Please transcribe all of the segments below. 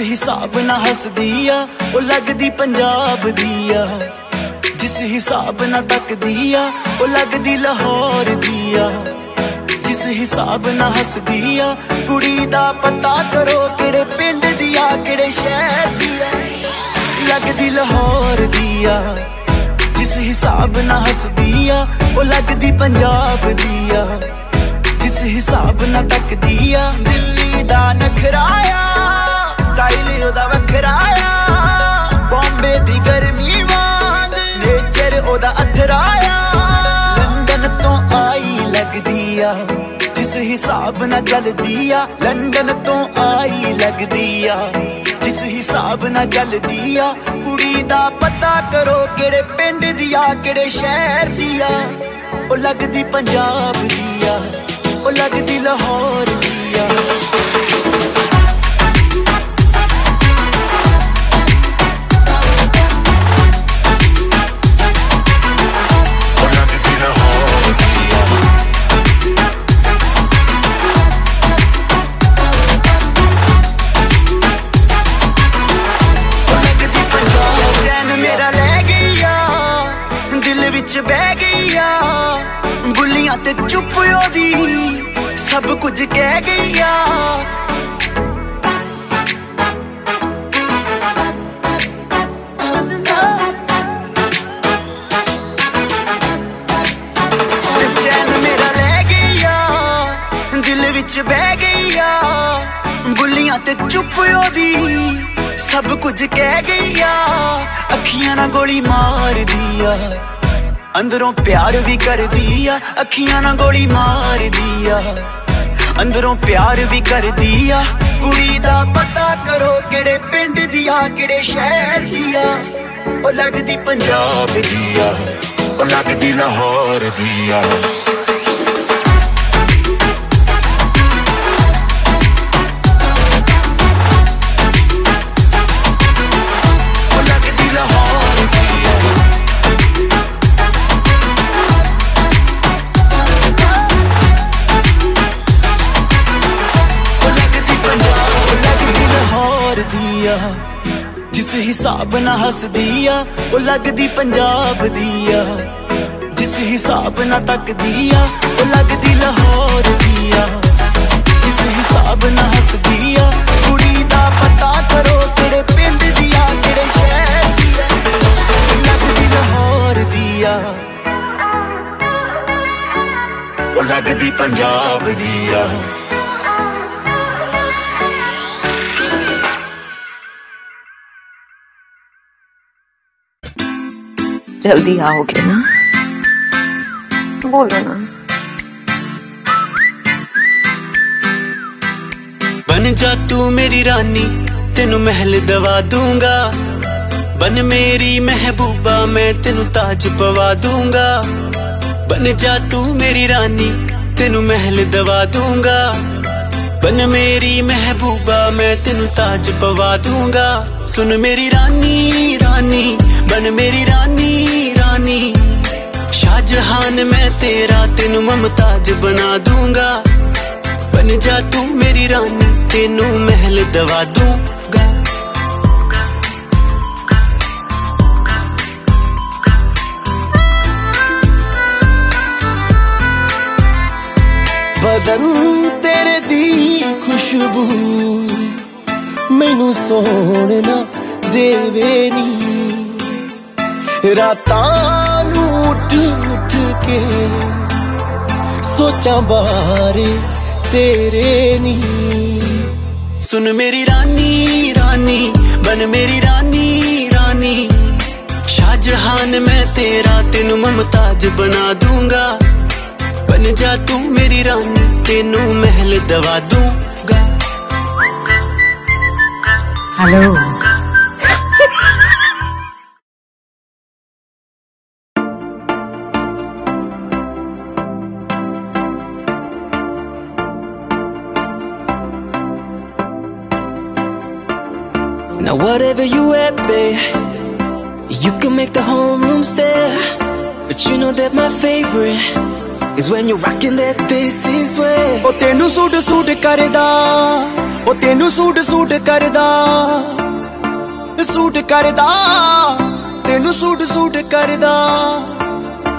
ਹਿਸਾਬ ਨਾਲ ਹੱਸਦੀ ਆ, ਉਹ ਲੱਗਦੀ ਪੰਜਾਬ ਦੀ ਆ। ਜਿਸ ਹਿਸਾਬ ਨਾਲ ਤੱਕਦੀ ਆ, ਉਹ ਲੱਗਦੀ ਲਾਹੌਰ ਦੀ ਆ। ਜਿਸ ਹਿਸਾਬ ਨਾਲ ਹੱਸਦੀ ਆ, ਕੁੜੀ ਦਾ ਪਤਾ ਕਰੋ ਕਿਹੜੇ ਪਿੰਡ ਦੀ ਆ, ਕਿਹੜੇ ਸ਼ਹਿਰ ਦੀ ਆ। ਲੱਗਦੀ ਲਾਹੌਰ ਦੀ ਆ। ਜਿਸ ਹਿਸਾਬ ਨਾਲ ਹੱਸਦੀ ਆ, ਉਹ ਲੱਗਦੀ ਪੰਜਾਬ ਦੀ ਆ। ਜਿਸ ਹਿਸਾਬ ਨਾਲ ਤੱਕਦੀ ਆ, ਦਿੱਲੀ ਦਾ ਨਖਰਾਇਆ ਸਟਾਈਲ ਉਹਦਾ ਵੱਖਰਾਇਆ ਬੰਬੇ ਦੀ ਗਰਮੀ ਵਾਂਗ ਨੇਚਰ ਉਹਦਾ ਅਥਰਾਇਆ ਲੰਡਨ ਤੋਂ ਆਈ ਲੱਗਦੀ ਆ, ਜਿਸ ਹਿਸਾਬ ਨਾਲ ਚੱਲਦੀ ਆ। ਲੰਡਨ ਤੋਂ ਆਈ ਲੱਗਦੀ ਆ, ਜਿਸ ਹਿਸਾਬ ਨਾਲ ਚੱਲਦੀ ਆ। ਕੁੜੀ ਦਾ ਪਤਾ ਕਰੋ ਕਿਹੜੇ ਪਿੰਡ ਦੀ ਆ, ਕਿਹੜੇ ਸ਼ਹਿਰ ਦੀ ਆ। ਉਹ ਲੱਗਦੀ ਪੰਜਾਬ ਦੀ ਆ, ਉਹ ਲੱਗਦੀ ਲਾਹੌਰ ਦੀ ਆ। ਕੁਝ ਕਹਿ ਗਈ ਆ ਆ ਦਿਲ ਵਿੱਚ ਬਹਿ ਗਈ ਬੁੱਲੀਆਂ ਤੇ ਚੁੱਪ ਉਹਦੀ, ਸਭ ਕੁਝ ਕਹਿ ਗਈ ਆ ਅੱਖੀਆਂ ਨਾਲ ਗੋਲੀ ਮਾਰਦੀ ਆ ਅੰਦਰੋਂ ਪਿਆਰ ਵੀ ਕਰਦੀ ਆ, ਅੱਖੀਆਂ ਨਾਲ ਗੋਲੀ ਮਾਰਦੀ ਆ ਅੰਦਰੋਂ ਪਿਆਰ ਵੀ ਕਰਦੀ ਆ। ਕੁੜੀ ਦਾ ਪਤਾ ਕਰੋ ਕਿਹੜੇ ਪਿੰਡ ਦੀ ਆ, ਕਿਹੜੇ ਸ਼ਹਿਰ ਦੀ ਆ। ਉਹ ਲੱਗਦੀ ਪੰਜਾਬ ਦੀ ਆ, ਉਹ ਲੱਗਦੀ ਲਾਹੌਰ ਦੀ ਆ। ਹਿਸਾਬ ਨਾਲ ਹੱਸਦੀ ਆ, ਉਹ ਲੱਗਦੀ ਪੰਜਾਬ ਦੀ ਆ। ਜਿਸ ਹਿਸਾਬ ਨਾਲ ਤੱਕਦੀ ਆ, ਉਹ ਲੱਗਦੀ ਲਾਹੌਰ ਦੀ ਆ। ਜਿਸ ਹਿਸਾਬ ਨਾਲ ਹੱਸਦੀ ਆ, ਕੁੜੀ ਦਾ ਪਤਾ ਕਰੋ ਕਿਹੜੇ ਪਿੰਡ ਦੀ ਆ, ਕਿਹੜੇ ਸ਼ਹਿਰ ਦੀ ਆ। ਲੱਗਦੀ ਲਾਹੌਰ ਦੀ ਆ। ਉਹ ਲੱਗਦੀ ਪੰਜਾਬ ਦੀ ਆ। जल्दी आओगे ना? बोलो ना। बन जा तू मेरी रानी, तेनु महल दवा दूँगा। बन मेरी महबूबा, मैं तेनु ताज पवा दूँगा। बन जा तू मेरी रानी, तेन महल दवा दूँगा। बन मेरी महबूबा, मैं तेनु ताज पवा दूँगा। सुन मेरी रानी रानी, बन मेरी रानी। ਨੀ ਸ਼ਾਹਜਹਾਨ ਮੈਂ ਤੇਰਾ ਤੈਨੂੰ ਮਮਤਾਜ ਬਣਾ ਦੂੰਗਾ। ਬਨ ਜਾ ਤੂੰ ਮੇਰੀ ਰਾਣੀ ਤੈਨੂੰ ਮਹਿਲ ਦਵਾ ਦੂੰਗਾ। ਬਦਨ ਤੇਰੇ ਦੀ ਖੁਸ਼ਬੂ ਮੈਨੂੰ ਸੋਹਣਾ ਦੇਵੇ ਨੀ। ਰਾਤਾਂ ਨੂੰ ਉੱਠ ਉੱਠ ਕੇ ਸੋਚਾਂ ਬਾਰੇ ਤੇਰੇ ਨੀ। ਸੁਣ ਮੇਰੀ ਰਾਨੀ ਰਾਨੀ ਬਨ ਮੇਰੀ ਰਾਨੀ ਰਾਨੀ। ਸ਼ਾਹਜਹਾਨ ਮੈਂ ਤੇਰਾ, ਤੈਨੂੰ ਮਮਤਾਜ ਬਣਾ ਦੂੰਗਾ। ਬਨ ਜਾ ਤੂੰ ਮੇਰੀ ਰਾਨੀ, ਤੈਨੂੰ ਮਹਿਲ ਦਵਾ ਦੂੰਗਾ। Hello whatever you at, babe, you can make the whole room stare. But you know that my favorite is when you're rocking that this is way. ਉਹ ਤੈਨੂੰ ਸੂਟ ਸੂਟ ਕਰਦਾ ਉਹ ਤੈਨੂੰ ਸੂਟ ਸੂਟ ਕਰਦਾ ਸੂਟ ਕਰਦਾ ਤੈਨੂੰ suit suit ਕਰਦਾ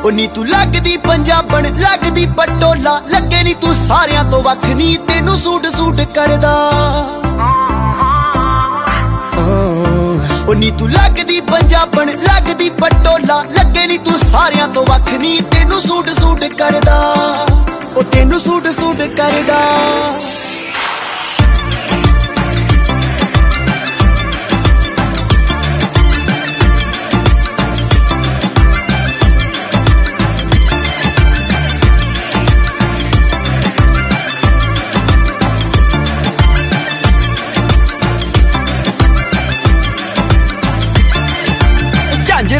ਉਹ ਨੀ ਤੂੰ ਲੱਗਦੀ ਪੰਜਾਬਣ ਲੱਗਦੀ ਪਟੋਲਾ ਲੱਗੇ ਨੀ ਤੂੰ ਸਾਰਿਆਂ ਤੋਂ ਵੱਖ ਨੀ ਤੈਨੂੰ ਸੂਟ ਸੂਟ ਕਰਦਾ ਉਹ ਨੀ ਤੂੰ ਲੱਗਦੀ ਪੰਜਾਬਣ, ਲੱਗਦੀ ਪਟੋਲਾ। ਲੱਗੇ ਨੀ ਤੂੰ ਸਾਰਿਆਂ ਤੋਂ ਵੱਖ ਨੀ, ਤੈਨੂੰ ਸੂਟ ਸੂਟ ਕਰਦਾ। ਉਹ ਤੈਨੂੰ ਸੂਟ ਸੂਟ ਕਰਦਾ।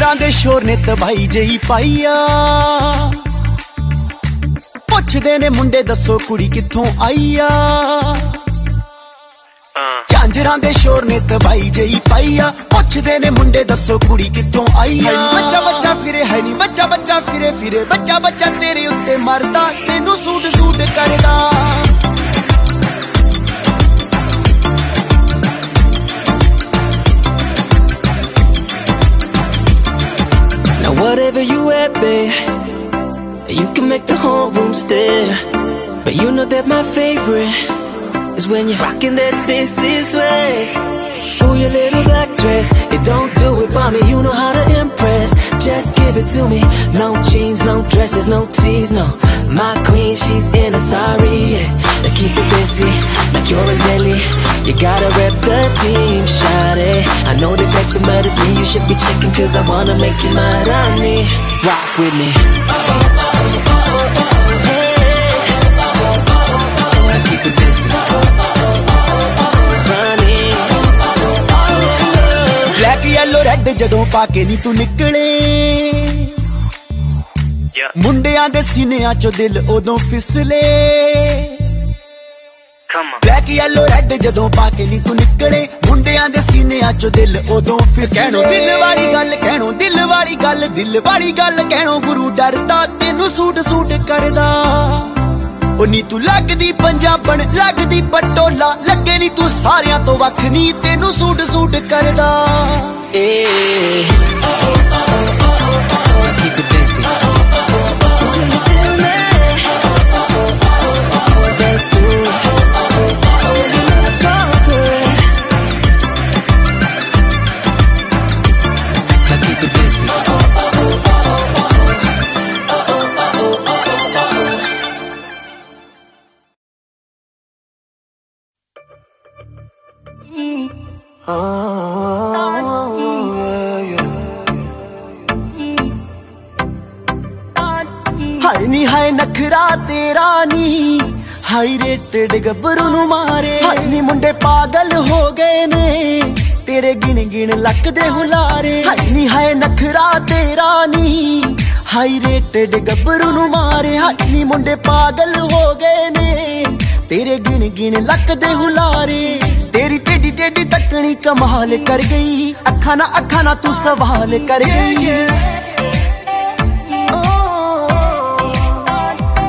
ਝਾਂਜਰਾਂ ਦੇ ਸ਼ੋਰ ਨੇ ਤਬਾਈ ਜਈ ਪਾਈਆ ਪੁੱਛਦੇ ਨੇ ਮੁੰਡੇ ਦੱਸੋ ਕੁੜੀ ਕਿੱਥੋਂ ਆਈ ਆ? ਝਾਂਜਰਾਂ ਦੇ ਸ਼ੋਰ ਨੇ ਤਬਾਈ ਜਈ ਪਾਈਆ ਪੁੱਛਦੇ ਨੇ ਮੁੰਡੇ ਦੱਸੋ ਕੁੜੀ ਕਿੱਥੋਂ ਆਈ ਆ? ਬੱਚਾ ਬੱਚਾ ਫਿਰੇ ਹੈ ਨਹੀਂ ਬੱਚਾ ਬੱਚਾ ਫਿਰੇ ਫਿਰੇ। ਬੱਚਾ ਬੱਚਾ ਤੇਰੇ ਉੱਤੇ ਮਰਦਾ ਤੈਨੂੰ ਸੂਟ ਸੂਟ ਕਰਦਾ। Whatever you at, babe, you can make the whole room stare. But you know that my favorite is when you're rocking that this is way. Ooh, your little black dress, it don't do it for me. You know how to impress. Just give it to me. No jeans, no dresses, no tees, no. My queen, she's in a sorry, yeah. Now keep it busy, like you're in Delhi. You gotta rep the team, shawty. I know they flexing, but it's me you should be checking, cause I wanna make you mine on me. Rock with me. Now keep it busy. Honey. Black yellow red ਜਦੋਂ ਪਾ ਕੇ ਨੀ ਤੂੰ ਨਿਕਲੇ ਮੁੰਡਿਆਂ ਦੇ ਸੀਨਿਆਂ ਚੋਂ ਦਿਲ ਉਦੋਂ ਫਿਸਲੇ। ਬਲੈਕ ਯੈਲੋ ਰੈੱਡ ਜਦੋਂ ਪਾ ਕੇ ਨੀ ਤੂੰ ਨਿਕਲੇ ਮੁੰਡਿਆਂ ਦੇ ਸੀਨਿਆਂ ਚੋਂ ਦਿਲ ਉਦੋਂ ਫਿਸਲੇ। ਕਹਿਣੋ ਦਿਲ ਵਾਲੀ ਗੱਲ ਕਹਿਣੋ ਦਿਲ ਵਾਲੀ ਗੱਲ ਦਿਲ ਵਾਲੀ ਗੱਲ ਕਹਿਣੋ ਗੁਰੂ ਡਰਦਾ ਤੈਨੂੰ ਸੂਟ ਸੂਟ ਕਰਦਾ। ਉਹ ਨੀ ਤੂੰ ਲੱਗਦੀ ਪੰਜਾਬਣ ਲੱਗਦੀ ਪਟੋਲਾ ਲੱਗੇ ਨੀ ਤੂੰ ਸਾਰਿਆਂ ਤੋਂ ਵੱਖ ਨੀ ਤੈਨੂੰ ਸੂਟ ਸੂਟ ਕਰਦਾ। Yeah. ਹਾਏ ਨੀ, ਹਾਏ ਨਖਰਾ ਤੇਰਾ ਨੀ। ਹਾਈ ਰੇਟਡ ਗੱਭਰੂ ਨੂੰ ਮਾਰੇ। ਹਾਏ ਨੀ, ਮੁੰਡੇ ਪਾਗਲ ਹੋ ਗਏ ਨੇ। ਤੇਰੇ ਗਿਣ ਗਿਣ ਲੱਕ ਦੇ ਹੁਲਾਰੇ। ਹਾਏ ਨੀ, ਹਾਏ ਨਖਰਾ ਤੇਰਾ ਨੀ। ਹਾਈ ਰੇਟਡ ਗੱਭਰੂ ਨੂੰ ਮਾਰੇ। ਹਾਏ ਨੀ, ਮੁੰਡੇ ਪਾਗਲ ਹੋ ਗਏ ਨੇ। ਤੇਰੇ ਗਿਣ ਗਿਣ ਲੱਕ ਦੇ ਹੁਲਾਰੇ। ਤੇਰੀ ਟੇਡੀ ਟੇਡੀ ਤੱਕਣੀ ਕਮਾਲ ਕਰ ਗਈ। ਅੱਖਾਂ ਨਾ ਅੱਖਾਂ ਨਾ ਤੂੰ ਸਵਾਲ ਕਰ ਗਈ।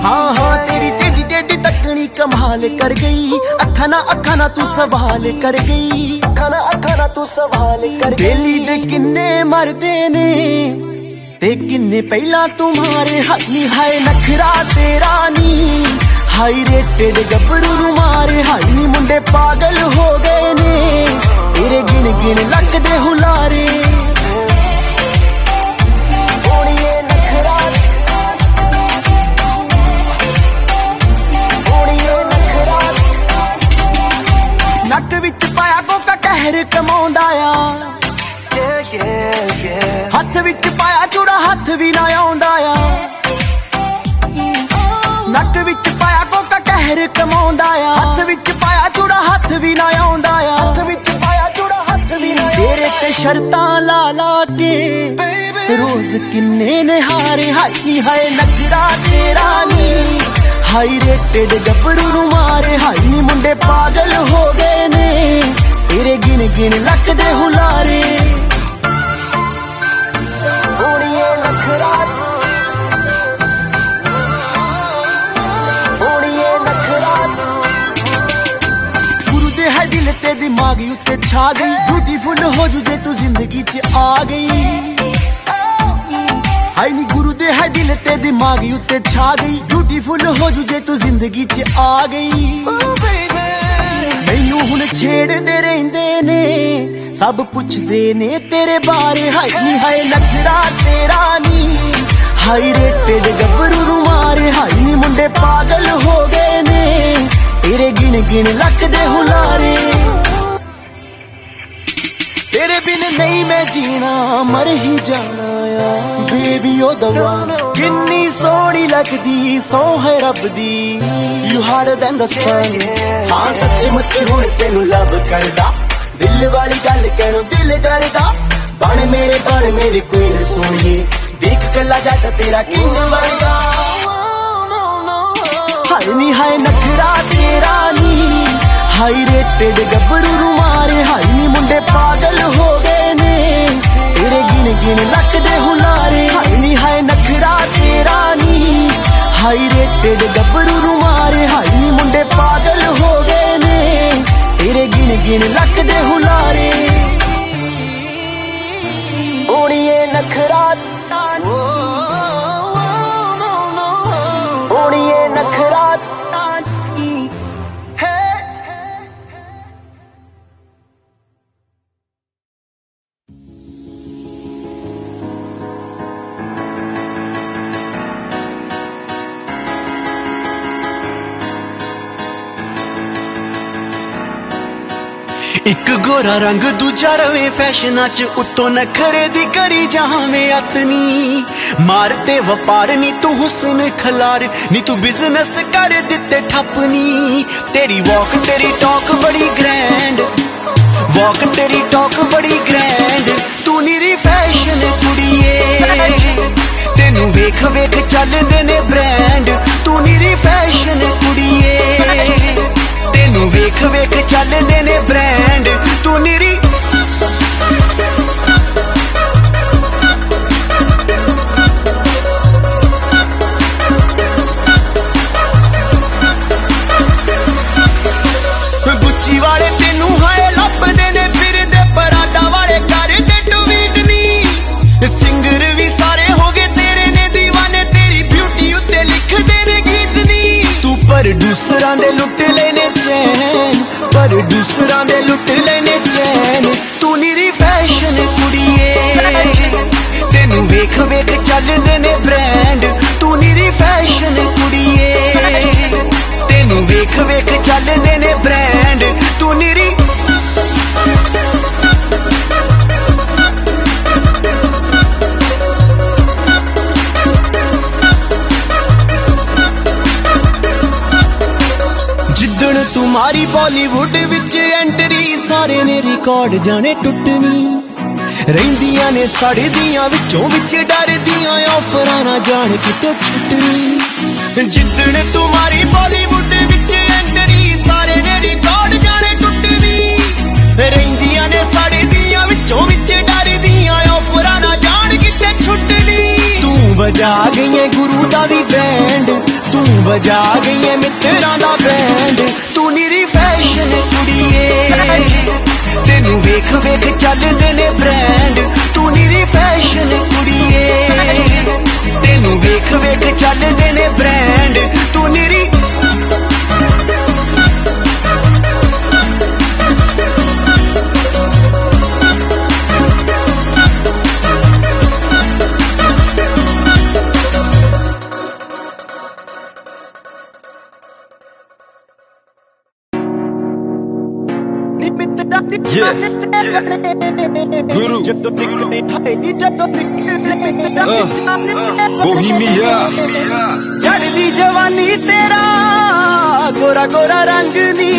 ਹਾਂ ਹਾਂ ਤੇਰੀ ਟੇਡੀ ਟੇਡੀ ਤੱਕਣੀ ਕਮਾਲ ਕਰ ਗਈ। ਅੱਖਾਂ ਨਾ ਅੱਖਾਂ ਨਾ ਤੂੰ ਸਵਾਲ ਕਰ ਗਈ। ਅੱਖਾਂ ਨਾ ਅੱਖਾਂ ਨਾ ਤੂੰ ਸਵਾਲ ਕਰ ਗਈ। ਬੇਲੀ ਦੇ ਕਿੰਨੇ ਮਰਦੇ ਨੇ, ਤੇ ਕਿੰਨੇ ਪਹਿਲਾਂ ਤੁਮਾਰੇ ਹੱਥੀ ਹਾਏ, ਨਖਰਾ ਤੇਰਾ ਨੀ। ਹਾਈ ਰੇਟਡ ਗੱਭਰੂ ਨੂੰ ਮਾਰੇ ਹਾਈ ਨੀ ਮੁੰਡੇ ਪਾਗਲ ਹੋ ਗਏ ਨੇ। ਤੇਰੇ ਗਿਣ ਗਿਣ ਲੱਕ ਹੁਲਾਰੇ। ਨੱਕ ਵਿੱਚ ਪਾਇਆ ਕੋਕਾ, ਕਹਿਰ ਕਮਾਉਂਦਾ ਆ। ਸ਼ਰਤਾਂ ਲਾ ਲਾ ਕੇ। ਰੋਜ਼ ਕਿੰਨੇ ਨਿਹਾਰੇ, ਹਾਈ ਹਾਏ ਨਖਰਾ ਤੇਰਾ ਨੀ। ਹਾਈ ਰੇਟਡ ਗੱਭਰੂ ਨੂੰ ਮਾਰੇ, ਹਾਈ ਨੀ ਮੁੰਡੇ ਪਾਗਲ ਹੋ ਗਏ ਨੇ। ਤੇਰੇ ਗਿਣ ਗਿਣ ਲੱਕ ਦੇ ਹੁਲਾਰੇ। ਓੜੀਏ ਨਖਰਾ ਤੇ ਦਿਮਾਗ ਉੱਤੇ ਛਾ ਗਈ। ਬਿਊਟੀਫੁਲ ਹੋ ਜੂ ਜੇ ਤੂੰ ਜ਼ਿੰਦਗੀ 'ਚ ਆ ਗਈ। ਹਾਈ ਨੀ ਗੁਰੂ ਦੇ ਹੈ ਦਿਲ ਤੇ ਦਿਮਾਗ ਉੱਤੇ ਛਾ ਗਈ। ਬਿਊਟੀਫੁਲ ਹੋ ਜੂ ਜੇ ਤੂੰ ਜ਼ਿੰਦਗੀ 'ਚ ਆ ਗਈ। ਮੈਨੂੰ ਹੁਣ ਛੇੜਦੇ ਰਹਿੰਦੇ ਨੇ, ਸਭ ਪੁੱਛਦੇ ਨੇ ਤੇਰੇ ਬਾਰੇ। ਹਾਈ ਨੀ, ਹਾਏ ਨਖਰਾ ਤੇਰਾ ਨੀ ਹਾਈ ਰੇਟਡ ਗੱਭਰੂ ਨੂੰ ਮਾਰੇ। ਹਾਈ ਨੀ ਮੁੰਡੇ ਪਾਗਲ ਹੋ ਗਏ ਨੇ, ਤੇਰੇ ਗਿਣ ਗਿਣ ਲੱਕ ਦੇ ਹੁਲਾਰੇ। ਜੀਣਾ, ਮਰ ਹੀ ਜਾਣਾ ਆ। ਬੇਬੀ, ਉਹ ਦਵਾ। ਕਿੰਨੀ ਸੋਹਣੀ ਲੱਗਦੀ, ਸੋ ਹੈ ਰੱਬ ਦੀ। You harder than the sun. ਹਾਂ ਸੱਚੀ ਮੁੱਚੀ ਹੁਣ ਤੈਨੂੰ ਲਵ ਕਰਦਾ। ਦਿਲ ਵਾਲੀ ਗੱਲ ਕਹਿਣੋਂ ਦਿਲ ਡਰਦਾ। ਬਣ ਮੇਰੇ, ਬਣ ਮੇਰੀ ਕੁਈਨ ਸੋਹਣੀਏ। ਦੇਖ ਕੱਲਾ ਜੱਟ ਤੇਰਾ ਕਿੰਗ ਵਰਗਾ ਹਾਏ ਨੀ ਹਾਏ ਨਖਰਾ ਤੇਰਾ ਨੀ। ਹਾਈ ਰੇਟਡ ਗੱਭਰੂ ਨੂੰ ਮਾਰੇ। ਹਾਈ ਨੀ ਮੁੰਡੇ ਪਾਗਲ ਹੋ ਗਏ। ਤੇਰੇ ਗਿਣ ਗਿਣ ਲੱਕ ਹੁਲਾਰੇ। ਹਾਈ ਨੀ, ਹਾਏ ਨਖਰਾ ਤੇਰਾ ਨੀ। ਹਾਈ ਰੇਟਡ ਗੱਭਰੂ ਨੂੰ ਮਾਰੇ ਹਾਈ ਨੀ, ਮੁੰਡੇ ਪਾਗਲ ਹੋ ਗਏ ਨੇ। ਤੇਰੇ ਗਿਣ ਗਿਣ ਲੱਕ ਹੁਲਾਰੇ। ਓੜੀਏ ਨਖਰਾ ਇੱਕ ਗੋਰਾ ਰੰਗ, ਦੂਜਾ ਰਵੇ ਫੈਸ਼ਨਾਂ ਚ ਉੱਤੋਂ ਨਖਰੇ ਦੀ ਕਰੀ ਜਾਵੇਂ ਅਤਨੀ ਮਾਰ ਤੇ ਵਪਾਰ, ਨੀ ਤੂੰ ਹੁਸਨ ਖਲਾਰ, ਨੀ ਤੂੰ ਬਿਜ਼ਨਸ ਕਰ ਦਿੱਤੇ ਠੱਪਨੀ। ਤੇਰੀ ਵਾਕ ਤੇਰੀ ਟਾਕ ਬੜੀ ਗ੍ਰੈਂਡ ਵਾਕ ਤੇਰੀ ਟਾਕ ਬੜੀ ਗ੍ਰੈਂਡ ਤੂੰ ਨੀਰੀ ਫੈਸ਼ਨ ਕੁੜੀਏ। ਤੈਨੂੰ ਵੇਖ ਵੇਖ, ਚੱਲਦੇ ਨੇ ਬ੍ਰੈਂਡ ਤੂੰ ਨੀਰੀ ਫੈਸ਼ਨ ਕੁੜੀਏ। ਤੈਨੂੰ ਵੇਖ ਵੇਖ ਚੱਲਦੇ ਨੇ ਬ੍ਰਾਂਡ ਤੂੰ ਨਿਰੀ। ਗੁੱਚੀ ਵਾਲੇ ਤੈਨੂੰ ਹਾਏ ਲੱਭਦੇ ਨੇ, ਫਿਰਦੇ ਪਰਾਡਾ ਵਾਲੇ ਕਰਦੇ ਟਵੀਟ ਨਹੀਂ ਸਿੰਗਰ ਵੀ ਸਾਰੇ ਹੋ ਗਏ ਤੇਰੇ ਨੇ دیਵਾਨੇ ਤੇਰੀ ਬਿਊਟੀ ਉੱਤੇ ਲਿਖਦੇ ਨੇ ਗੀਤ ਨਹੀਂ ਤੂੰ ਪਰ ਦੂਸਰਾਂ ਦੇ ਲੁੱਟ ਲੈਨੇ ਦੂਸਰਾਂ ਦੇ ਲੁੱਟ ਲੈਨੇ ਚੈਨ ਤੂੰ ਨੀਰੀ ਫੈਸ਼ਨ ਕੁੜੀਏ। ਤੈਨੂੰ ਵੇਖ ਵੇਖ ਚੱਲਦੇ ਨੇ ਬ੍ਰਾਂਡ ਤੂੰ ਨੀਰੀ ਫੈਸ਼ਨ ਕੁੜੀਏ। ਤੈਨੂੰ ਵੇਖ ਵੇਖ ਚੱਲਦੇ ਨੇ ਬ੍ਰਾਂਡ ਤੂੰ ਨੀਰੀ ਜਿੱਦਣ ਤੁਮਾਰੀ ਬਾਲੀਵੁੱਡ ਸਾਰੇ ਨੇ ਰਿਕਾਰਡ ਜਾਣੇ ਟੁੱਟਣੀ। ਰਹਿੰਦੀਆਂ ਨੇ ਸੜਦੀਆਂ ਵਿੱਚੋਂ ਵਿੱਚ ਡਰਦੀਆਂ ਆਫਰਾਂ ਨਾ ਜਾਣ ਕਿਤੇ ਛੁੱਟਣੀ। ਜਿੱਦਣ ਤੁਮਾਰੀ ਬਾਲੀਵੁੱਡ ਵਿੱਚ ਐਂਟਰੀ ਸਾਰੇ ਨੇ ਰਿਕਾਰਡ ਜਾਣੇ ਟੁੱਟਣੀ। ਰਹਿੰਦੀਆਂ ਨੇ ਸੜਦੀਆਂ ਵਿੱਚੋਂ ਵਿੱਚ ਡਰਦੀਆਂ ਆਫਰਾਂ ਨਾ ਜਾਣ ਕਿਤੇ ਛੁੱਟਣੀ। ਤੂੰ ਵਜਾ ਗਈ ਗੁਰੂ ਦਾ ਵੀ ਬੈਂਡ ਤੂੰ ਵਜਾ ਗਈ ਮਿੱਤਰਾਂ ਦਾ ਬੈਂਡ ਵੇਖ Guru. Bohemia. ਚੜਦੀ ਜਵਾਨੀ ਤੇਰਾ ਗੋਰਾ ਗੋਰਾ ਰੰਗ ਨੀ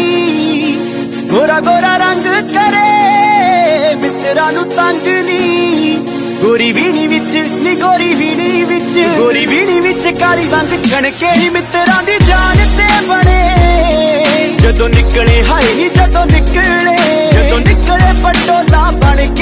ਗੋਰਾ ਗੋਰਾ ਰੰਗ ਕਰੇ ਮਿੱਤਰਾਂ ਨੂੰ ਤੰਗ ਨੀ ਗੋਰੀ ਵੀਣੀ ਵਿੱਚ ਨੀ ਗੋਰੀ ਵੀਣੀ ਵਿੱਚ। ਗੋਰੀ ਵੀਣੀ ਵਿੱਚ ਕਾਲੀ ਰੰਗ ਛਣਕੇ ਮਿੱਤਰਾਂ ਦੀ ਜਾਨ ਤੇ ਬਣੇ। ਜਦੋਂ ਨਿਕਲੇ ਹਾਈ ਜਦੋਂ ਨਿਕਲੇ ਜਦੋਂ ਨਿਕਲੇ ਪਟੋਲਾ ਬਣ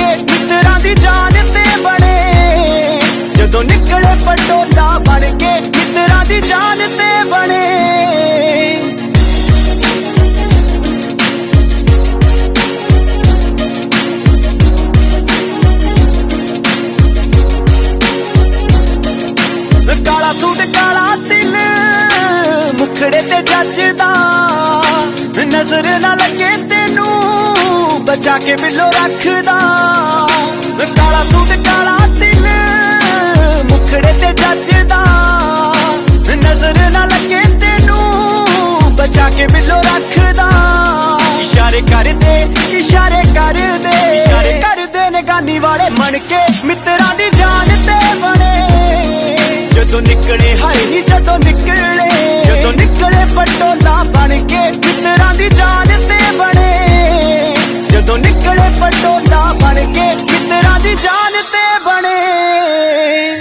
ਕੇ ਮਿੱਤਰਾਂ ਦੀ ਜਾਨ ਤੇ ਬਣੇ। ਜਦੋਂ ਨਿਕਲੇ, ਹਾਏ ਨੀ ਜਦੋਂ ਨਿਕਲੇ। ਜਦੋਂ ਨਿਕਲੇ ਪਟੋਲਾ ਬਣ ਕੇ ਮਿੱਤਰਾਂ ਦੀ ਜਾਨ ਤੇ ਬਣੇ। ਜਦੋਂ ਨਿਕਲੇ ਪਟੋਲਾ ਬਣ ਕੇ ਮਿੱਤਰਾਂ ਦੀ ਜਾਨ ਤੇ ਬਣੇ।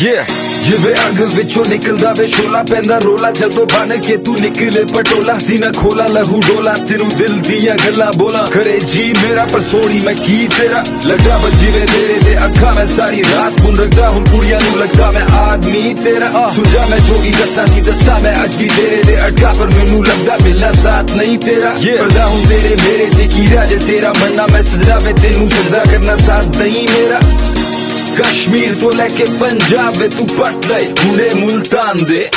Yeah ਜਿਵੇਂ ਅੱਗ ਵਿੱਚੋਂ ਨਿਕਲਦਾ ਵੇ ਸ਼ੋਲਾ ਪੈਂਦਾ ਰੋਲਾ ਜਦੋਂ ਬਣ ਕੇ ਤੂੰ ਨਿਕਲੇ ਪਟੋਲਾ। ਸੀਨਾ ਖੋਲਾ ਲਹੂ ਡੋਲਾ ਤੈਨੂੰ ਦਿਲ ਦੀਆਂ ਗੱਲਾਂ ਬੋਲਾਂ। ਕਰੇ ਜੀ ਮੇਰਾ ਪਰ ਸੋਣੀ ਮੈਂ ਕੀ ਤੇਰਾ? ਲੱਗਾ ਵਜੀਵੇ ਤੇਰੇ ਦੇ ਅੱਖਾਂ ਮੈਂ ਸਾਰੀ ਰਾਤ ਮੁੰਨ ਰੱਖਦਾ ਹੁਣ ਕੁੜੀਆਂ ਨੂੰ ਲੱਗਾ ਮੈਂ ਆਦਮੀ ਤੇਰਾ। ਸੁਝਾ ਮੈਂ ਜੋ ਵੀ ਦੱਸਾਂ ਸੀ ਦੱਸਾਂ ਮੈਂ ਅੱਜ ਵੀ ਤੇਰੇ ਦੇ ਅੱਖਾਂ ਪਰ ਮੈਨੂੰ ਲੱਗਦਾ ਮਿਲਣਾ ਸਾਥ ਨਹੀਂ ਤੇਰਾ। ਪਰਦਾ ਹੁਣ ਤੇਰੇ ਮੇਰੇ ਤੇ ਕੀ ਰਾਜ ਤੇਰਾ ਮੰਨਾ ਮੈਂ ਸਜਦਾ ਵੇ ਤੈਨੂੰ ਸਜਦਾ ਕਰਨਾ ਸਾਥ ਨਹੀਂ ਮੇਰਾ। ਕਸ਼ਮੀਰ ਤੋਂ ਲੈ ਕੇ ਪੰਜਾਬ ਵੇ ਤੂੰ ਪਟ ਲੈ ਹੁਣੇ ਮੁਲਤਾਨ ਦੇ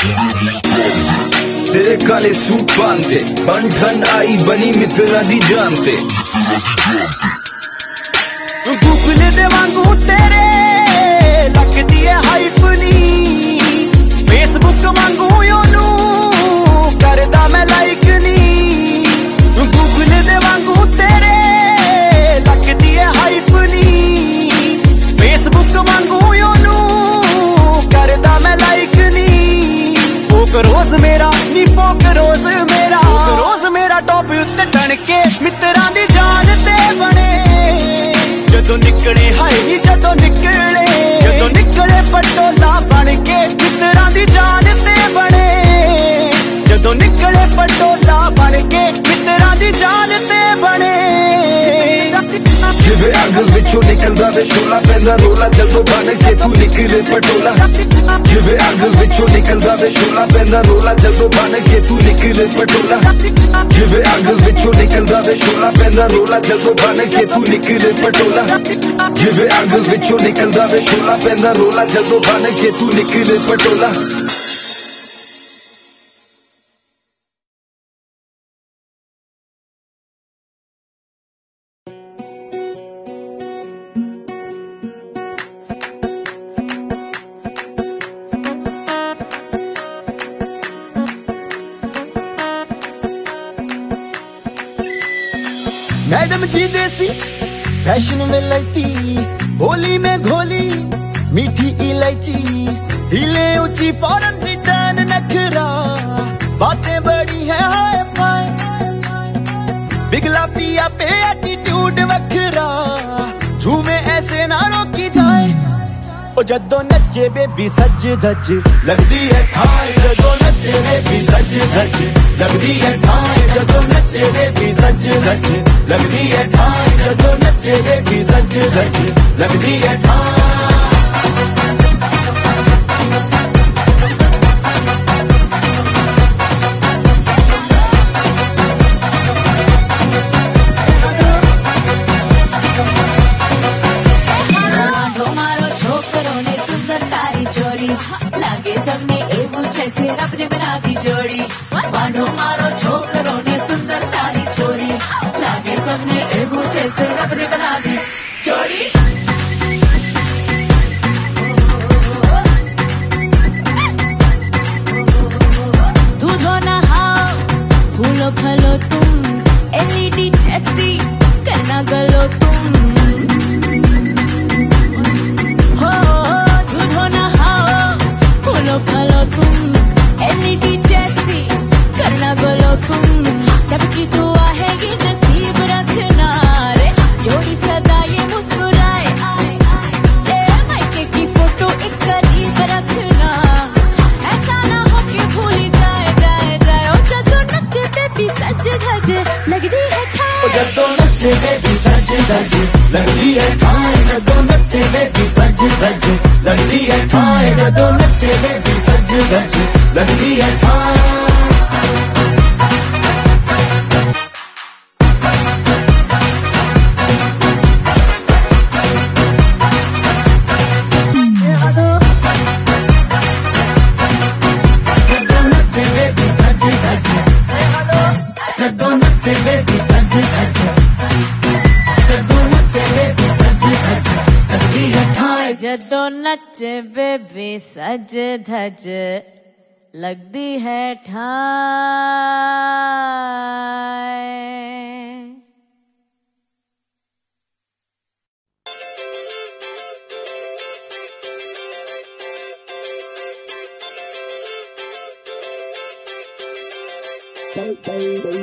ਤੇਰੇ ਕਾਲੇ ਸੂਟ ਪਾਂਦੇ ਬੰਧਨ ਆਈ ਬਣੀ ਮਿੱਤਰਾਂ ਦੀ ਜਾਨ ਤੇ ਗੂਗਲ ਦੇ ਵਾਂਗੂ ਤੇਰੇ ਲੱਗਦੀ ਹੈ ਹਾਈਪ ਨੀ ਫੇਸਬੁੱਕ ਵਾਂਗੂ ਉਹਨੂੰ ਫੇਸਬੁੱਕ ਵਾਂਗੂ ਉਹਨੂੰ ਕਰਦਾ ਮੈਂ ਲਾਈਕ ਨੀ ਪੋਕ ਰੋਜ਼ ਮੇਰਾ ਨੀ ਪੋਕ ਰੋਜ਼ ਮੇਰਾ। ਰੋਜ਼ ਮੇਰਾ ਟੌਪ ਉੱਤੇ ਟਣ ਕੇ ਮਿੱਤਰਾਂ ਦੀ ਜਾਨ ਤੇ ਬਣੇ। ਜਦੋਂ ਨਿਕਲੇ ਹਾਏ ਜਿਵੇਂ ਅੱਗ ਵਿੱਚੋਂ ਨਿਕਲਦਾ ਵੇ ਸ਼ੋਲਾ ਪੈਂਦਾ, ਰੋਲਾ ਜਦੋਂ ਬਣ ਕੇ ਤੂੰ ਨਿਕਲੇ ਪਟੋਲਾ। ਜਿਵੇਂ ਅੱਗ ਵਿੱਚੋਂ ਨਿਕਲਦਾ ਵੇ ਸ਼ੋਲਾ ਪੈਂਦਾ, ਰੋਲਾ ਜਦੋਂ ਬਣ ਕੇ ਤੂੰ ਨਿਕਲੇ ਪਟੋਲਾ। ਜਿਵੇਂ ਅੱਗ ਵਿੱਚੋਂ ਨਿਕਲਦਾ ਵੇ ਸ਼ੋਲਾ ਪੈਂਦਾ, ਰੋਲਾ ਜਦੋਂ ਬਣ ਕੇ ਤੂੰ ਨਿਕਲੇ ਪਟੋਲਾ। ਜਿਵੇਂ ਅੱਗ ਵਿੱਚੋਂ ਨਿਕਲਦਾ ਵੇ ਸ਼ੋਲਾ ਪੈਂਦਾ, ਰੋਲਾ ਜਦੋਂ ਬਣ ਕੇ ਤੂੰ ਨਿਕਲੇ ਪਟੋਲਾ। देसी देसी, फ़ैशन में लगती होली में घोली, मीठी इलायची हिले ऊँची फ़ौरन रिटर्न नखरा। बातें बड़ी है, हाय, फाय। बिगला पिया पे एटीट्यूड वखरा। झूमे ऐसे ना रोकी जाए। ओ जदों नचे बेबी सज धज लगती है खाई जदों ਨੱਚੇ ਬੇਬੀ ਸੱਜ ਧੱਜ ਲੱਗਦੀ ਹੈ ਠਾਏ ਜਦੋਂ ਨੱਚੇ ਬੇਬੀ ਸੱਜ ਧੱਜ ਲੱਗਦੀ ਹੈ ਠਾਏ ਜਦੋਂ ਨੱਚੇ ਬੇਬੀ ਸੱਜ ਧੱਜ ਲੱਗਦੀ ਹੈ ਠਾਏ नचे सज धज जदों बेबी सज धज। लगती है ठाए। baby.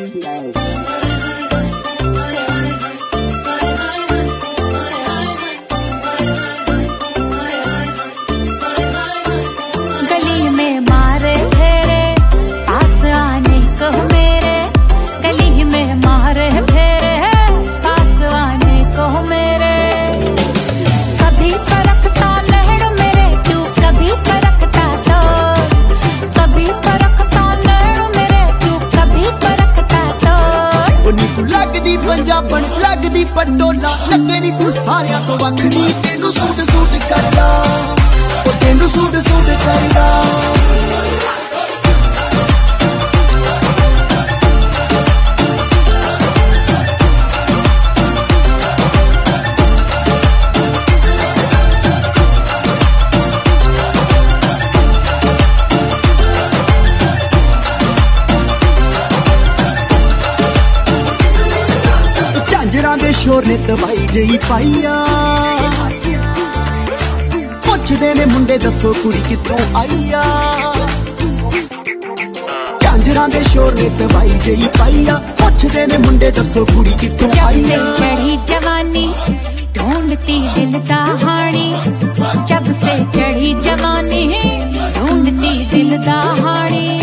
ਪਟੋਲਾ, ਲੱਗੇ ਨਹੀਂ ਤੂੰ ਸਾਰਿਆਂ ਤੋਂ ਵੱਖ ਤੈਨੂੰ ਸੂਟ ਸੂਟ ਕਰਦਾ, ਉਹ ਤੈਨੂੰ ਸੂਟ ਸੂਟ ਕਰਦਾ। ਕਿਸ਼ੋਰ ਨੇ ਦਵਾਈ ਜਈ ਪਾਈਆ। ਪੁੱਛਦੇ ਨੇ ਮੁੰਡੇ ਦੱਸੋ ਕੁੜੀ ਕਿੱਥੋਂ ਆਈਆ। ਝਾਂਜਰਾਂ ਦੇ ਸ਼ੋਰ ਨੇ ਦਵਾਈ ਜਈ ਪਾਈਆ। ਪੁੱਛਦੇ ਨੇ ਮੁੰਡੇ ਦੱਸੋ ਕੁੜੀ ਕਿੱਥੋਂ ਆਈਆ। ਜਬ ਚੜੀ ਜਵਾਨੀ ਢੂੰਡਤੀ ਦਿਲ ਦਾ ਹਾਣੀ। ਜਬ ਚੜੀ ਜਵਾਨੀ ਢੂੰਡਤੀ ਦਿਲ ਦਾ ਹਾਣੀ।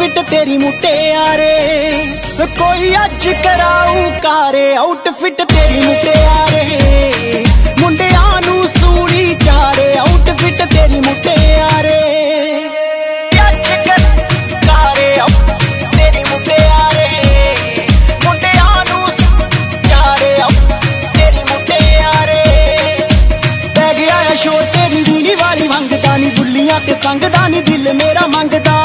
ਫਿਟ ਤੇਰੀ ਮੁਟਿਆਰੇ ਕੋਈ ਅੱਜ ਕਰਾਉ ਕਾਰੇ ਆਊਟਫਿਟ ਤੇਰੀ ਮੁਟੇ ਆ ਰੇ। ਮੁੰਡਿਆਂ ਨੂੰ ਸੂਣੀ ਚਾਰੇ ਆਊਟਫਿਟ ਤੇਰੀ ਮੁਟਿਆਰੇ ਸ਼ੋਰ, ਤੇਰੀ ਵੀਣੀ ਵਾਲੀ ਮੰਗਦਾ ਨਹੀਂ ਬੁੱਲੀਆਂ ਤੇ ਸੰਗਦਾ ਨਹੀਂ ਦਿਲ ਮੇਰਾ ਮੰਗਦਾ।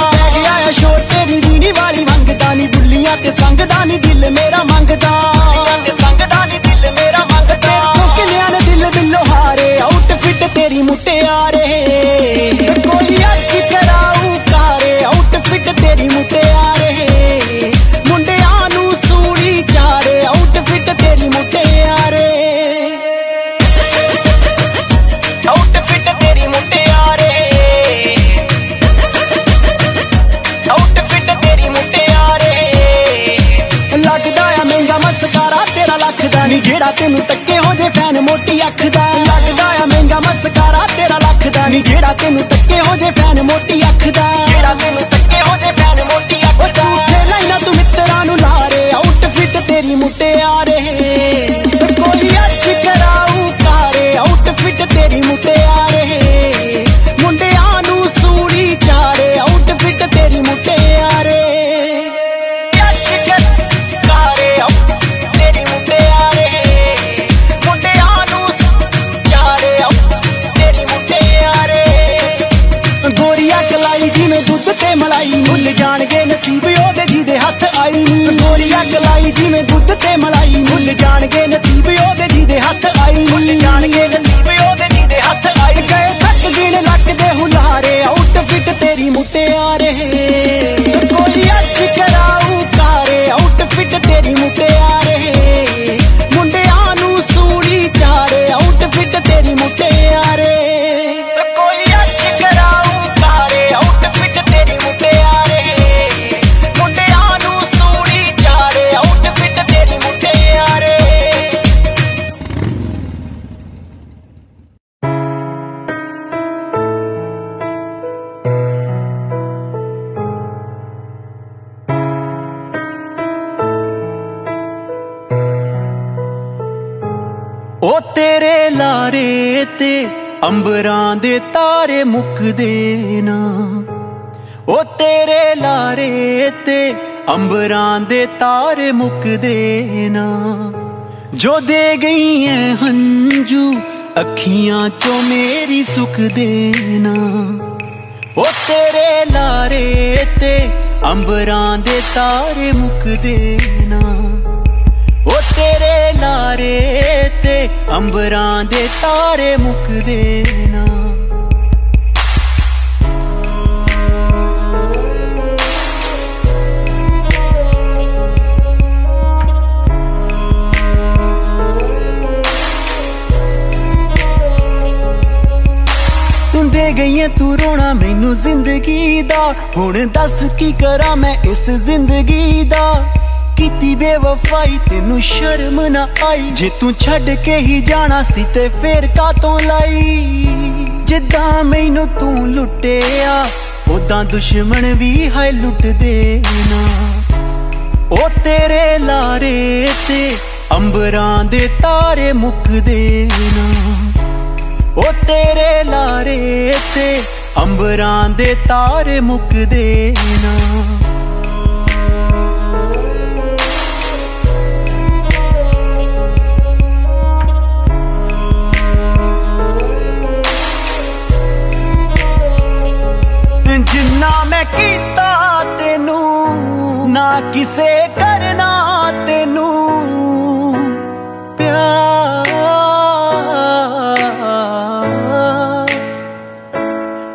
ਅੰਬਰਾਂ ਦੇ ਤਾਰੇ ਮੁੱਕਦੇ ਨਾ। ਉਹ ਤੇਰੇ ਲਾਰੇ ਤੇ ਅੰਬਰਾਂ ਦੇ ਤਾਰੇ ਮੁੱਕਦੇ ਨਾ। ਜੋ ਦੇ ਗਈ ਐ ਹੰਝੂ ਅੱਖੀਆਂ ਚੋਂ ਮੇਰੀ ਸੁੱਕਦੇ ਦੇਣਾ ਉਹ ਤੇਰੇ ਲਾਰੇ ਤੇ ਅੰਬਰਾਂ ਦੇ ਤਾਰੇ ਮੁੱਕਦੇ ਨਾ। ਤੇਰੇ ਤੇ ਅੰਬਰਾਂ ਦੇ ਤਾਰੇ ਮੁੱਕਦੇ ਨਾ। ਦੇ ਗਈਆਂ ਤੂੰ ਰੋਣਾ ਮੈਨੂੰ ਜ਼ਿੰਦਗੀ ਦਾ। ਹੁਣ ਦੱਸ ਕੀ ਕਰਾਂ ਮੈਂ ਇਸ ਜ਼ਿੰਦਗੀ ਦਾ। ਕੀਤੀ ਬੇਵਫਾਈ, ਤੈਨੂੰ ਸ਼ਰਮ ਨਾ ਆਈ। ਜੇ ਤੂੰ ਛੱਡ ਕੇ ਹੀ ਜਾਣਾ ਸੀ ਤੇ ਫੇਰ ਕਾਤੋਂ ਲਾਈ? ਜਿੱਦਾਂ ਮੈਨੂੰ ਤੂੰ ਲੁੱਟਿਆ ਉਦਾਂ ਦੁਸ਼ਮਣ ਵੀ ਹੈ ਲੁੱਟਦੇ ਨਾ। ਉਹ ਤੇਰੇ ਲਾਰੇ ਤੇ ਅੰਬਰਾਂ ਦੇ ਤਾਰੇ ਮੁੱਕਦੇ ਨਾ। ਉਹ ਤੇਰੇ ਲਾਰੇ ਤੇ ਅੰਬਰਾਂ ਦੇ ਤਾਰੇ ਮੁੱਕਦੇ ਨਾ। ਕੀਤਾ ਤੈਨੂੰ, ਨਾ ਕਿਸੇ ਕਰਨਾ ਤੈਨੂੰ। ਪਿਆਰ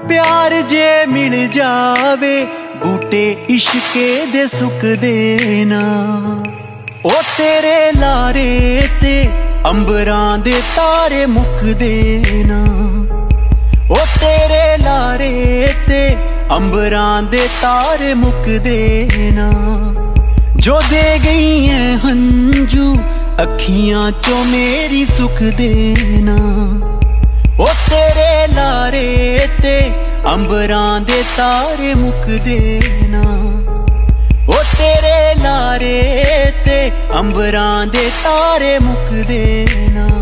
ਪਿਆਰ ਜੇ ਮਿਲ ਜਾਵੇ, ਬੂਟੇ ਇਸ਼ਕੇ ਦੇ ਸੁੱਕਦੇ ਨਾ। ਉਹ ਤੇਰੇ ਲਾਰੇ ਤੇ ਅੰਬਰਾਂ ਦੇ ਤਾਰੇ ਮੁੱਕਦੇ ਨਾ। ਉਹ ਤੇਰੇ ਲਾਰੇ ਤੇ ਅੰਬਰਾਂ ਦੇ ਤਾਰੇ ਮੁੱਕਦੇ ਨਾ। ਜੋ ਦੇ ਗਈ ਐ ਹੰਝੂ, ਅੱਖੀਆਂ ਚੋਂ ਮੇਰੀ ਸੁੱਕਦੇ ਨਾ। ਉਹ ਤੇਰੇ ਲਾਰੇ ਤੇ ਅੰਬਰਾਂ ਦੇ ਤਾਰੇ ਮੁੱਕਦੇ ਨਾ। ਉਹ ਤੇਰੇ ਲਾਰੇ ਤੇ ਅੰਬਰਾਂ ਦੇ ਤਾਰੇ ਮੁੱਕਦੇ ਨਾ।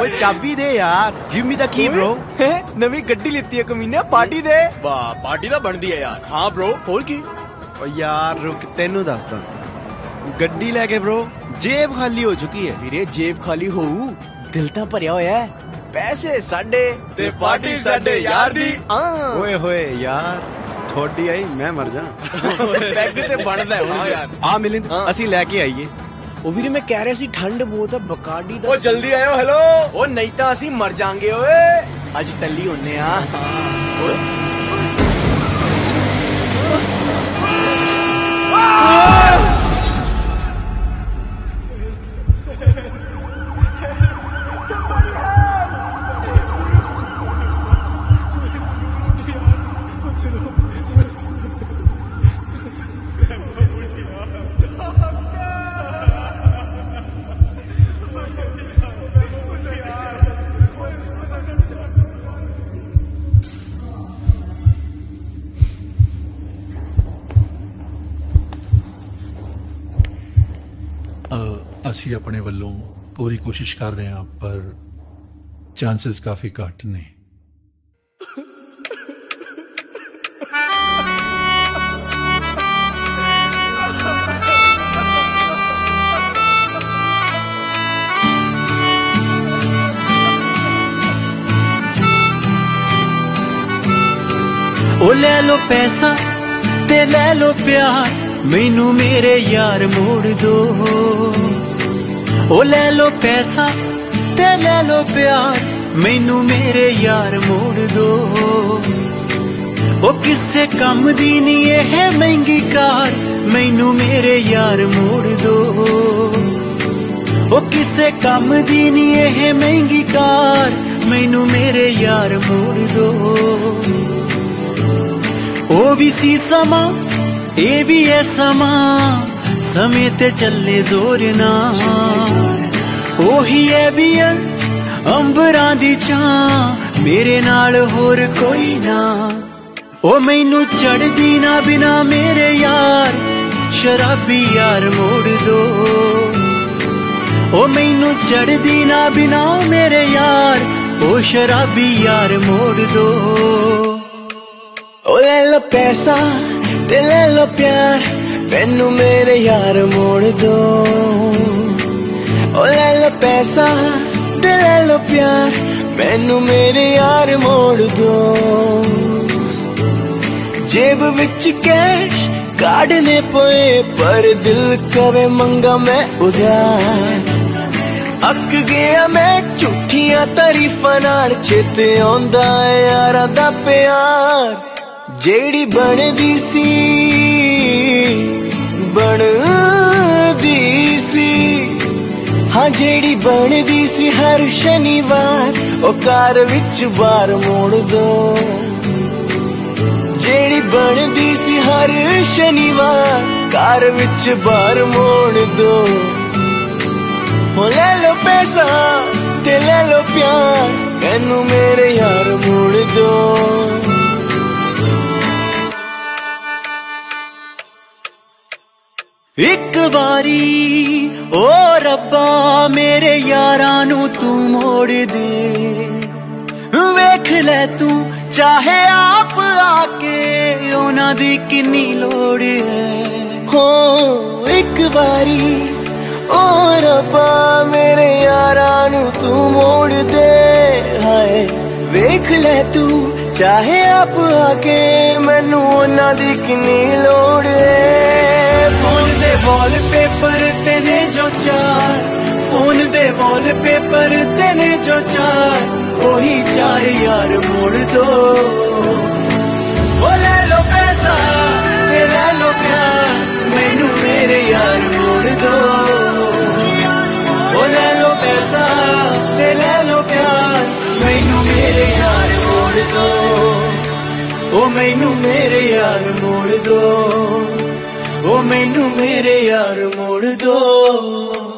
ਓਏ ਚਾਬੀ ਦੇ ਯਾਰ ਗਿਵ ਮੀ ਦਾ ਕੀ bro. ਹੈਂ? ਨਵੀਂ ਗੱਡੀ ਲਿੱਤੀ ਹੈ ਕਮੀਨੇ ਪਾਰਟੀ ਦੇ। ਵਾਹ ਪਾਰਟੀ ਤਾਂ ਬਣਦੀ ਹੈ ਯਾਰ। ਹਾਂ ਬ్రో ਹੋਰ ਕੀ? ਓ ਯਾਰ ਰੁਕ ਤੈਨੂੰ ਦੱਸਦਾ। ਗੱਡੀ ਲੈ ਕੇ bro ਜੇਬ ਖਾਲੀ ਹੋ ਚੁੱਕੀ ਹੈ। ਵੀਰੇ ਜੇਬ ਖਾਲੀ ਹੋਊ। ਦਿਲ ਤਾਂ ਭਰਿਆ ਹੋਇਆ ਹੈ। ਪੈਸੇ ਸਾਡੇ ਤੇ ਪਾਰਟੀ ਸਾਡੇ ਯਾਰ ਦੀ। ਆ ਓਏ ਹੋਏ ਯਾਰ ਥੋੜੀ ਆਈ ਮੈਂ ਮਰ ਜਾ। ਪੈਗ ਤੇ ਬਣਦਾ ਹੈ। ਹੁਣ ਯਾਰ। ਆ ਮਿਲਿੰਦ। ਅਸੀਂ ਲੈ ਕੇ ਆਈਏ। ਉਹ ਵੀਰੇ ਮੈਂ ਕਹਿ ਰਿਹਾ ਸੀ ਠੰਡ ਬਹੁਤ ਹੈ ਬਕਾਡੀ ਦਾ ਉਹ ਜਲਦੀ ਆਇਓ ਹੈਲੋ ਉਹ ਨਹੀਂ ਤਾਂ ਅਸੀਂ ਮਰ ਜਾਾਂਗੇ ਓਏ। ਅੱਜ ਟੱਲੀ ਹੁੰਨੇ ਆ। ਓਏ। ਅਸੀਂ ਆਪਣੇ ਵੱਲੋਂ ਪੂਰੀ ਕੋਸ਼ਿਸ਼ ਕਰ ਰਹੇ ਹਾਂ, ਪਰ ਚਾਂਸਸ ਕਾਫੀ ਘੱਟ ਨੇ। ਉਹ ਲੈ ਲੋ ਪੈਸਾ ਤੇ ਲੈ ਲੋ ਪਿਆਰ, ਮੈਨੂੰ ਮੇਰੇ ਯਾਰ ਮੋੜ ਦੋ। ਉਹ ਲੈ ਲੋ ਪੈਸਾ ਤੇ ਲੈ ਲੋ ਪਿਆਰ, ਮੈਨੂੰ ਮੇਰੇ ਯਾਰ ਮੋੜ ਦੋ। ਉਹ ਕਿਸੇ ਕੰਮ ਦੀ ਨਹੀਂ ਇਹ ਮਹਿੰਗੀ ਕਾਰ, ਮੈਨੂੰ ਮੇਰੇ ਯਾਰ ਮੋੜ ਦੋ। ਉਹ ਕਿਸੇ ਕੰਮ ਦੀ ਨਹੀਂ ਇਹ ਮਹਿੰਗੀ ਕਾਰ, ਮੈਨੂੰ ਮੇਰੇ ਯਾਰ ਮੋੜ ਦੋ। ਉਹ ਵੀ ਸੀ ਸਮਾਂ, ਇਹ ਵੀ ਹੈ ਸਮਾਂ। ਸਮੇਂ ਤੇ ਚੱਲੇ ਜ਼ੋਰ ਨਾ ਉਹੀ ਐ ਬੀਅਰ ਅੰਬਰਾਂ ਦੀ ਛਾਂ, ਮੇਰੇ ਨਾਲ ਹੋਰ ਕੋਈ ਨਾ। ਉਹ ਮੈਨੂੰ ਚੜਦੀ ਨਾ ਬਿਨਾ ਮੇਰੇ ਯਾਰ, ਸ਼ਰਾਬੀ ਯਾਰ ਮੋੜ ਦੋ। ਉਹ ਮੈਨੂੰ ਚੜਦੀ ਨਾ ਬਿਨਾ ਮੇਰੇ ਯਾਰ, ਉਹ ਸ਼ਰਾਬੀ ਯਾਰ ਮੋੜ ਦੋ। ਉਹ ਲੈ ਲੋ ਪੈਸਾ ਤੇ ਲੈ ਲੋ ਪਿਆਰ ਮੈਨੂੰ ਮੇਰੇ ਯਾਰ ਮੋੜ ਦੋ। ਓ ਲੈ ਲੋ ਪੈਸਾ ਤੇ ਲੈ ਲੋ ਪਿਆਰ, ਮੈਨੂੰ ਮੇਰੇ ਯਾਰ ਮੋੜ ਦੋ। ਜੇਬ ਵਿੱਚ ਕੈਸ਼ ਕਾਢਨੇ ਪਏ, ਪਰ ਦਿਲ ਕਵੇ ਮੰਗਾ ਮੈਂ ਉਧਾਰ। ਅੱਕ ਗਿਆ ਮੈਂ ਝੂਠੀਆਂ ਤਾਰੀਫਾਂ ਨਾਲ, ਚੇਤੇ ਆਉਂਦਾ ਏ ਯਾਰਾਂ ਦਾ ਪਿਆਰ। ਜਿਹੜੀ ਬਣਦੀ ਸੀ ਬਣਦੀ ਸੀ। ਹਾਂ, ਜਿਹੜੀ ਬਣਦੀ ਸੀ ਹਰ ਸ਼ਨੀਵਾਰ, ਉਹ ਕਾਰ ਵਿੱਚ ਬਾਰ ਮੋੜ ਦੋ। ਜਿਹੜੀ ਬਣਦੀ ਸੀ ਹਰ ਸ਼ਨੀਵਾਰ ਕਾਰ ਵਿੱਚ ਬਾਰ ਮੋੜ ਦੋ। ਹੋ ਲੈ ਲੋ ਪੈਸਾ ਤੇ ਲੈ ਲੋ ਪਿਆਰ, ਮੈਨੂੰ ਮੇਰੇ ਯਾਰ ਮੋੜ ਦੋ। ਇੱਕ ਵਾਰੀ, ਓ ਰੱਬਾ, ਮੇਰੇ ਯਾਰਾਂ ਨੂੰ ਤੂੰ ਮੋੜ ਦੇ। ਵੇਖ ਲੈ ਤੂੰ, ਚਾਹੇ ਆਪ ਆ ਕੇ ਉਹਨਾਂ ਦੀ ਕਿੰਨੀ ਲੋੜ ਹੈ। ਹੋ, ਇੱਕ ਵਾਰੀ, ਓ ਰੱਬਾ, ਮੇਰੇ ਯਾਰਾਂ ਨੂੰ ਤੂੰ ਮੋੜ ਦੇ। ਹਾਏ, ਵੇਖ ਲੈ ਤੂੰ, ਚਾਹੇ ਆਪ ਆ ਕੇ ਮੈਨੂੰ ਉਹਨਾਂ ਦੀ ਕਿੰਨੀ ਲੋੜ ਏ ਵਾਲਪੇਪਰ ਤੇ ਨੇ ਜੋ ਚਾਰ। ਫੋਨ ਦੇ ਵਾਲਪੇਪਰ ਤੇ ਨੇ ਜੋ ਚਾਰ। ਉਹੀ ਚਾਰ ਯਾਰ ਮੋੜ ਦੋ। ਉਹ ਲੈ ਲੋ ਪੈਸਾ, ਤੇ ਲੈ ਲੋ ਪਿਆਰ। ਮੈਨੂੰ ਮੇਰੇ ਯਾਰ ਮੋੜ ਦੋ। ਉਹ ਲੈ ਲੋ ਪੈਸਾ, ਤੇ ਲੈ ਲੋ ਪਿਆਰ। ਮੈਨੂੰ ਮੇਰੇ ਯਾਰ ਮੋੜ ਦੋ। ਉਹ ਮੈਨੂੰ ਮੇਰੇ ਯਾਰ ਮੋੜ ਦੋ। ਉਹ ਮੈਨੂੰ ਮੇਰੇ ਯਾਰ ਮੋੜ ਦੋ।